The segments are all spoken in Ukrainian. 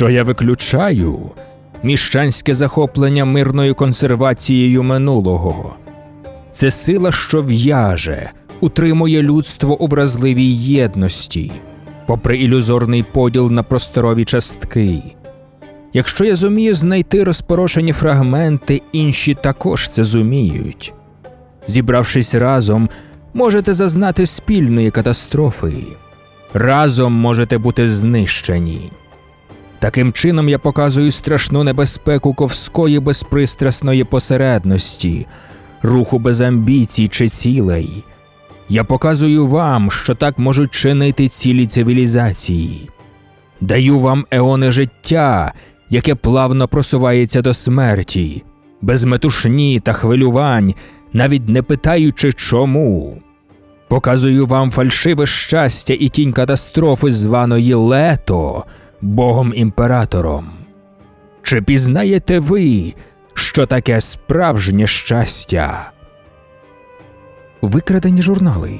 що я виключаю міщанське захоплення мирною консервацією минулого. Це сила, що в'яже, утримує людство у вразливій єдності, попри ілюзорний поділ на просторові частки. Якщо я зумію знайти розпорошені фрагменти, інші також це зуміють. Зібравшись разом, можете зазнати спільної катастрофи. Разом можете бути знищені. Таким чином я показую страшну небезпеку ковської безпристрасної посередності, руху без амбіцій чи цілей. Я показую вам, що так можуть чинити цілі цивілізації. Даю вам еони життя, яке плавно просувається до смерті, без метушні та хвилювань, навіть не питаючи чому. Показую вам фальшиве щастя і тінь катастрофи, званої лето, богом імператором. Чи пізнаєте ви, що таке справжнє щастя? Викрадені журнали.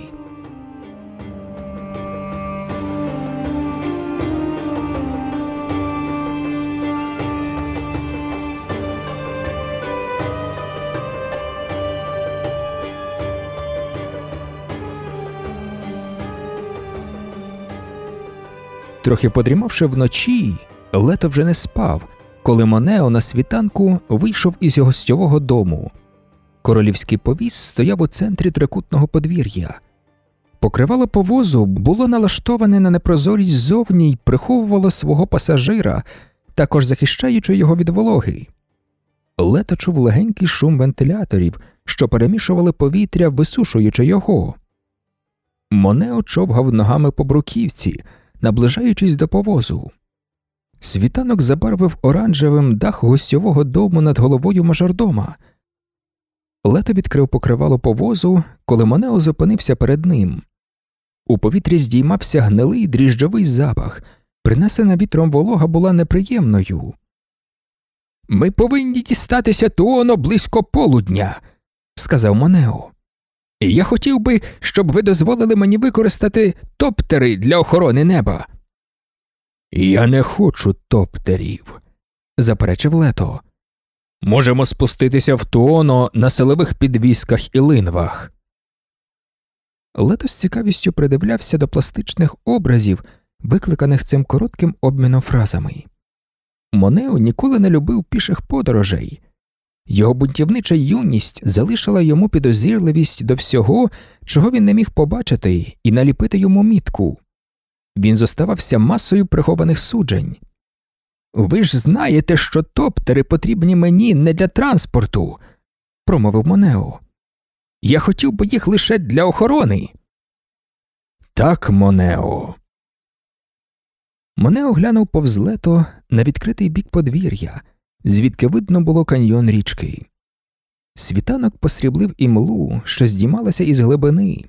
Трохи подрімавши вночі, лето вже не спав, коли Монео на світанку вийшов із його гостьового дому. Королівський повіз стояв у центрі трикутного подвір'я. Покривало повозу було налаштоване на непрозорість ззовні й приховувало свого пасажира, також захищаючи його від вологи. Лето чув легенький шум вентиляторів, що перемішували повітря, висушуючи його. Монео човгав ногами по бруківці, наближаючись до повозу. Світанок забарвив оранжевим дах гостьового дому над головою мажордома. Лето відкрив покривало повозу, коли Монео зупинився перед ним. У повітрі здіймався гнилий дріжджовий запах, принесена вітром волога була неприємною. Ми повинні дістатися туоно близько полудня, сказав Монео. Я хотів би, щоб ви дозволили мені використати топтери для охорони неба. Я не хочу топтерів, заперечив лето. Можемо спуститися в Туоно на силових підвісках і линвах. Лето з цікавістю придивлявся до пластичних образів, викликаних цим коротким обміном фразами. Монео ніколи не любив піших подорожей. Його бунтівнича юність залишила йому підозріливість до всього, чого він не міг побачити, і наліпити йому мітку. Він зоставався масою прихованих суджень. Ви ж знаєте, що топтери потрібні мені не для транспорту, промовив Монео. Я хотів би їх лише для охорони. Так, Монео. Монео глянув повз лето на відкритий бік подвір'я, звідки видно було каньйон річки. Світанок посріблив імлу, що здіймалася із глибини.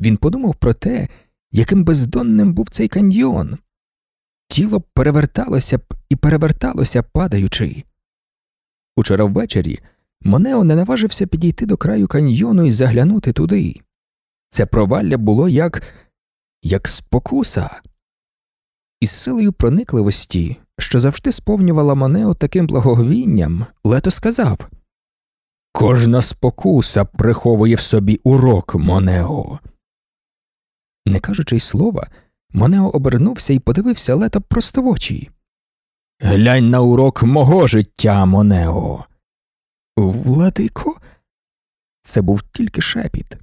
Він подумав про те, яким бездонним був цей каньйон. Тіло переверталося б і переверталося, падаючи. Учора ввечері Монео не наважився підійти до краю каньйону і заглянути туди. Це провалля було як як спокуса. Із силою проникливості, що завжди сповнювала Монео таким благоговінням, лето сказав Кожна спокуса приховує в собі урок Монео. Не кажучи й слова, Монео обернувся і подивився лето просто в очі. Глянь на урок мого життя, Монео. Владико, це був тільки шепіт.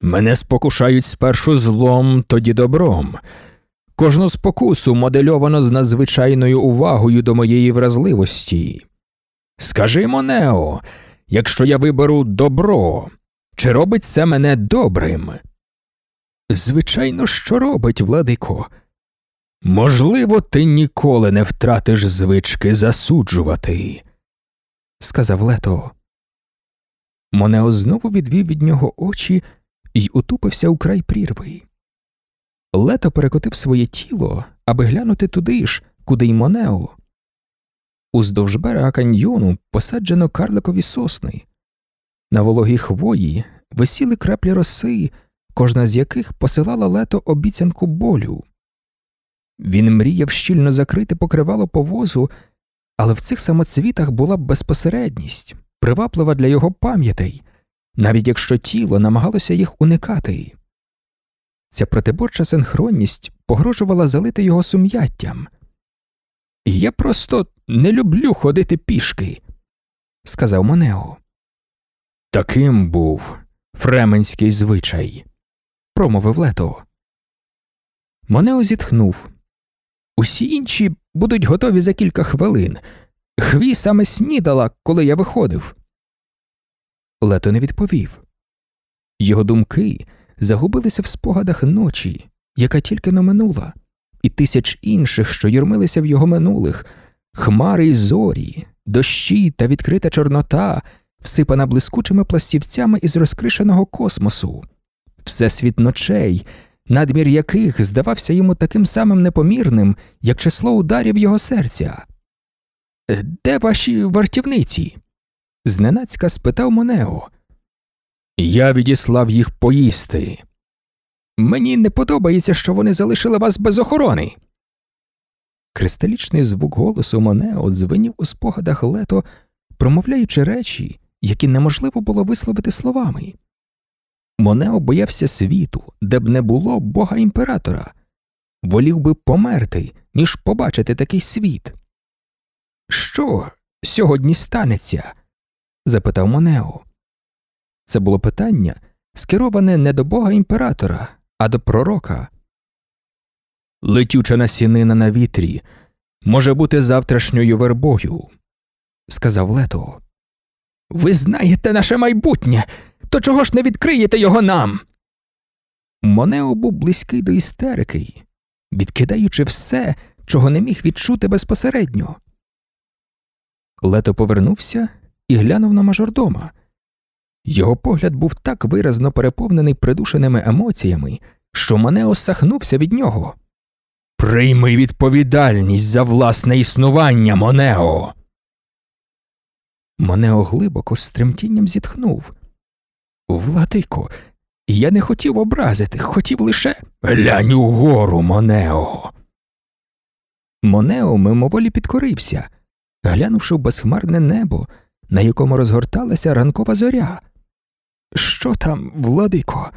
Мене спокушають спершу злом, тоді добром. Кожну спокусу модельовано з надзвичайною увагою до моєї вразливості. Скажи, Монео, якщо я виберу добро, чи робить це мене добрим? Звичайно, що робить, владико. Можливо, ти ніколи не втратиш звички засуджувати, сказав лето. Монео знову відвів від нього очі і утупився у край прірви. Лето перекотив своє тіло, аби глянути туди ж, куди й Монео. Уздовж берега каньйону посаджено карликові сосни. На вологій хвої висіли краплі роси, кожна з яких посилала лето обіцянку болю. Він мріяв щільно закрити покривало повозу, але в цих самоцвітах була б безпосередність, приваблива для його пам'ятей, навіть якщо тіло намагалося їх уникати. Ця протиборча синхронність погрожувала залити його сум'яттям. Я просто не люблю ходити пішки, сказав Монео. Таким був фременський звичай, промовив Лето. Монео зітхнув. Усі інші будуть готові за кілька хвилин. Хві саме снідала, коли я виходив. Лето не відповів. Його думки загубилися в спогадах ночі, яка тільки но минула, і тисяч інших, що юрмилися в його минулих, хмари й зорі, дощі та відкрита чорнота, всипана блискучими пластівцями із розкришеного космосу, всесвіт ночей, надмір яких здавався йому таким самим непомірним, як число ударів його серця. Де ваші вартівниці? зненацька спитав Монео. Я відіслав їх поїсти. Мені не подобається, що вони залишили вас без охорони. Кристалічний звук голосу Монео дзвенів у спогадах лето, промовляючи речі, які неможливо було висловити словами. Монео боявся світу, де б не було бога імператора, волів би померти, ніж побачити такий світ. Що сьогодні станеться? запитав Монео. Це було питання, скероване не до бога імператора, а до пророка. Летюча насінина на вітрі може бути завтрашньою вербою, сказав Лето. Ви знаєте наше майбутнє, то чого ж не відкриєте його нам? Монео був близький до істерики, відкидаючи все, чого не міг відчути безпосередньо. Лето повернувся і глянув на мажордома. Його погляд був так виразно переповнений придушеними емоціями, що Монео сахнувся від нього. Прийми відповідальність за власне існування, Монео. Монео глибоко з тремтінням зітхнув. Владико, я не хотів образити, хотів лише глянь угору, Монео. Монео мимоволі підкорився, глянувши в безхмарне небо, на якому розгорталася ранкова зоря. Що там, владико?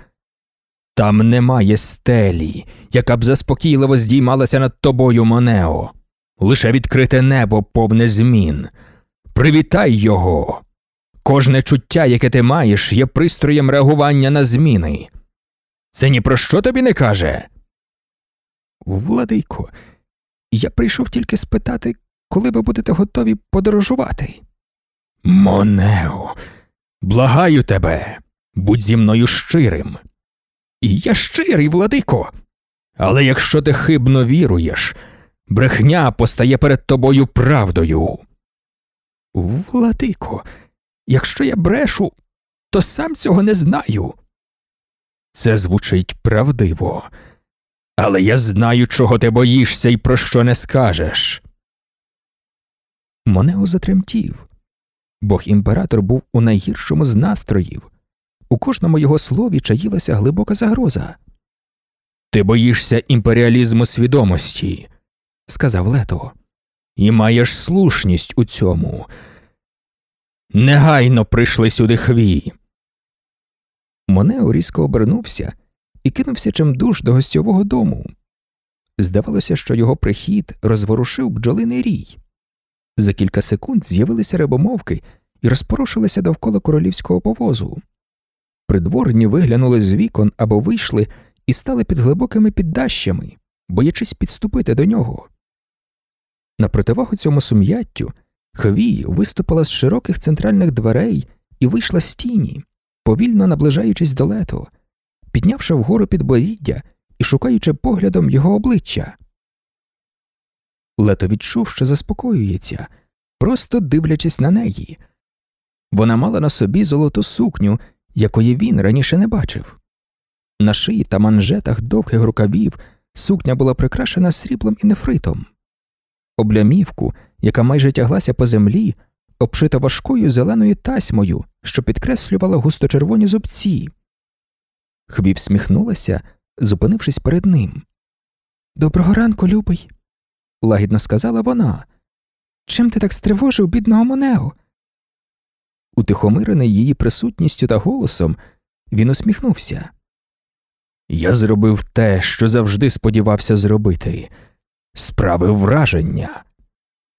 Там немає стелі, яка б заспокійливо здіймалася над тобою, Монео, лише відкрите небо повне змін. Привітай його. Кожне чуття, яке ти маєш, є пристроєм реагування на зміни. Це ні про що тобі не каже. Владико, я прийшов тільки спитати, коли ви будете готові подорожувати. Монео, благаю тебе, будь зі мною щирим. І я щирий, владико. Але якщо ти хибно віруєш, брехня постає перед тобою правдою. Владико, якщо я брешу, то сам цього не знаю. Це звучить правдиво, але я знаю, чого ти боїшся і про що не скажеш. Монео затремтів. Бог імператор був у найгіршому з настроїв. У кожному його слові чаїлася глибока загроза. Ти боїшся імперіалізму свідомості, сказав Лето, і маєш слушність у цьому. Негайно прийшли сюди хві. Монео різко обернувся і кинувся чимдуж до гостьового дому. Здавалося, що його прихід розворушив бджолиний рій. За кілька секунд з'явилися рибомовки і розпорушилися довкола королівського повозу. Придворні виглянули з вікон або вийшли і стали під глибокими піддащами, боячись підступити до нього. На противагу цьому сум'яттю Хвій виступила з широких центральних дверей і вийшла з тіні, повільно наближаючись до лето, піднявши вгору підборіддя і шукаючи поглядом його обличчя. Лето відчув, що заспокоюється, просто дивлячись на неї. Вона мала на собі золоту сукню, якої він раніше не бачив. На шиї та манжетах довгих рукавів сукня була прикрашена сріблом і нефритом. Облямівку, яка майже тяглася по землі, обшита важкою зеленою тасьмою, що підкреслювала густочервоні зубці. Хвів сміхнулася, зупинившись перед ним. Доброго ранку, любий, лагідно сказала вона. Чим ти так стривожив бідного Монео? Утихомирений її присутністю та голосом, він усміхнувся. Я зробив те, що завжди сподівався зробити справив враження.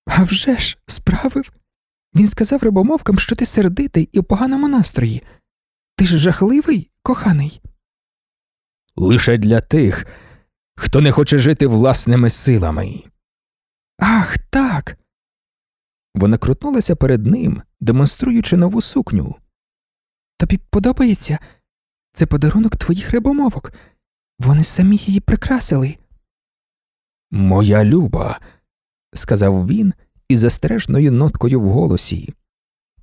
«А вже ж, справив. Він сказав рибомовкам, що ти сердитий і в поганому настрої. Ти ж жахливий, коханий. Лише для тих, хто не хоче жити власними силами. Ах, так. Вона крутнулася перед ним, демонструючи нову сукню. Тобі подобається? Це подарунок твоїх рибомовок. Вони самі її прикрасили. Моя люба, сказав він із застережною ноткою в голосі.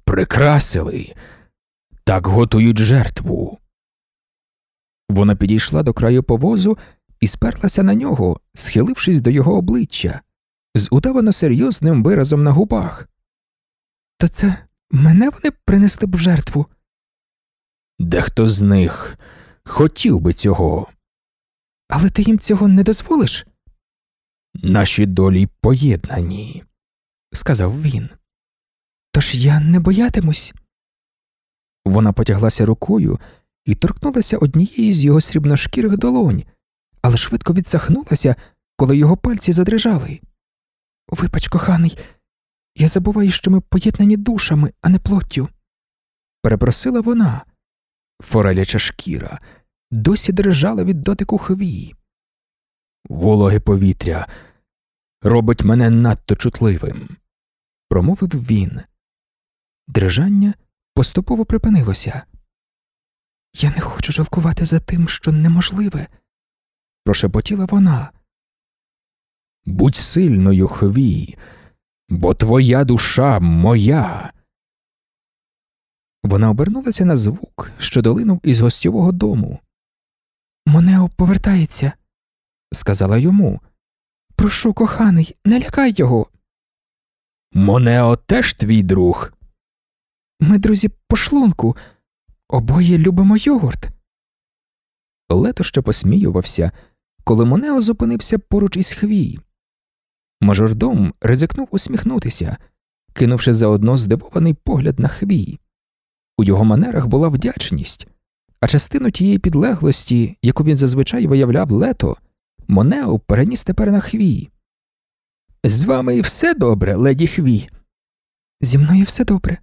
Прикрасили. Так готують жертву. Вона підійшла до краю повозу і сперлася на нього, схилившись до його обличчя, з удавано серйозним виразом на губах. То це мене вони принесли б в жертву. Дехто з них хотів би цього. Але ти їм цього не дозволиш? Наші долі поєднані, сказав він. Тож я не боятимусь. Вона потяглася рукою і торкнулася однієї з його срібношкірих долонь, але швидко відсахнулася, коли його пальці задрижали. Вибач, коханий, я забуваю, що ми поєднані душами, а не плоттю. Перепросила вона. Фореляча шкіра досі дрижала від дотику хвії. Вологе повітря робить мене надто чутливим, промовив він. Дрижання поступово припинилося. Я не хочу жалкувати за тим, що неможливе, прошепотіла вона. Будь сильною, хвій, бо твоя душа моя. Вона обернулася на звук, що долинув із гостьового дому. Монео повертається, сказала йому. Прошу, коханий, не лякай його. Монео теж твій друг. Ми друзі по шлунку, обоє любимо йогурт. Лето ще посміювався, коли Монео зупинився поруч із хвій. Мажордом ризикнув усміхнутися, кинувши заодно здивований погляд на хвій. У його манерах була вдячність, а частину тієї підлеглості, яку він зазвичай виявляв лето, Монео переніс тепер на хвій. З вами і все добре, леді хвій. Зі мною все добре.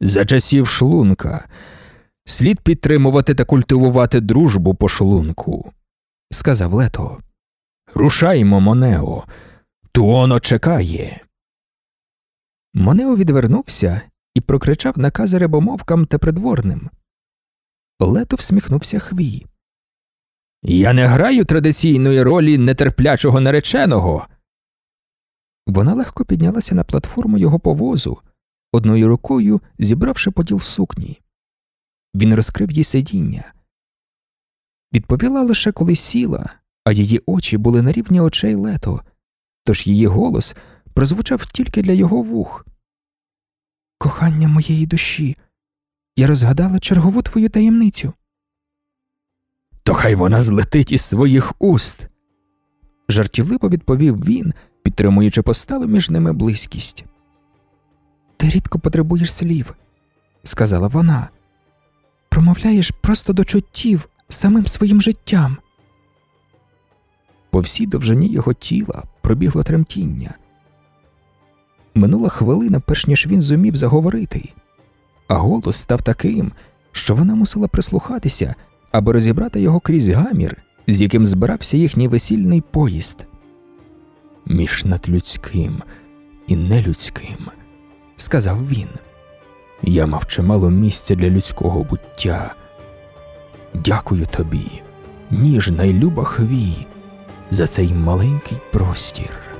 За часів шлунка слід підтримувати та культивувати дружбу по шлунку, сказав лето. Рушаймо, Монео, Туоно чекає. Монео відвернувся і прокричав накази рибомовкам та придворним. Лето всміхнувся хвій. Я не граю традиційної ролі нетерплячого нареченого. Вона легко піднялася на платформу його повозу, одною рукою зібравши поділ сукні. Він розкрив їй сидіння. Відповіла лише коли сіла, а її очі були на рівні очей лето, тож її голос прозвучав тільки для його вух. Кохання моєї душі, я розгадала чергову твою таємницю. То хай вона злетить із своїх уст. жартівливо відповів він, підтримуючи посталу між ними близькість. Ти рідко потребуєш слів, сказала вона. Промовляєш просто до чуттів самим своїм життям. По всій довжині його тіла пробігло тремтіння. Минула хвилина, перш ніж він зумів заговорити, а голос став таким, що вона мусила прислухатися, аби розібрати його крізь гамір, з яким збирався їхній весільний поїзд. Між надлюдським і нелюдським, сказав він, я мав чимало місця для людського буття. Дякую тобі, ніжна й люба хвій, за цей маленький простір.